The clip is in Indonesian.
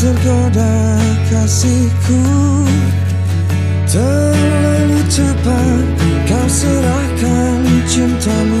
tergoda kasihku Terlalu cepat kau serahkan cintamu.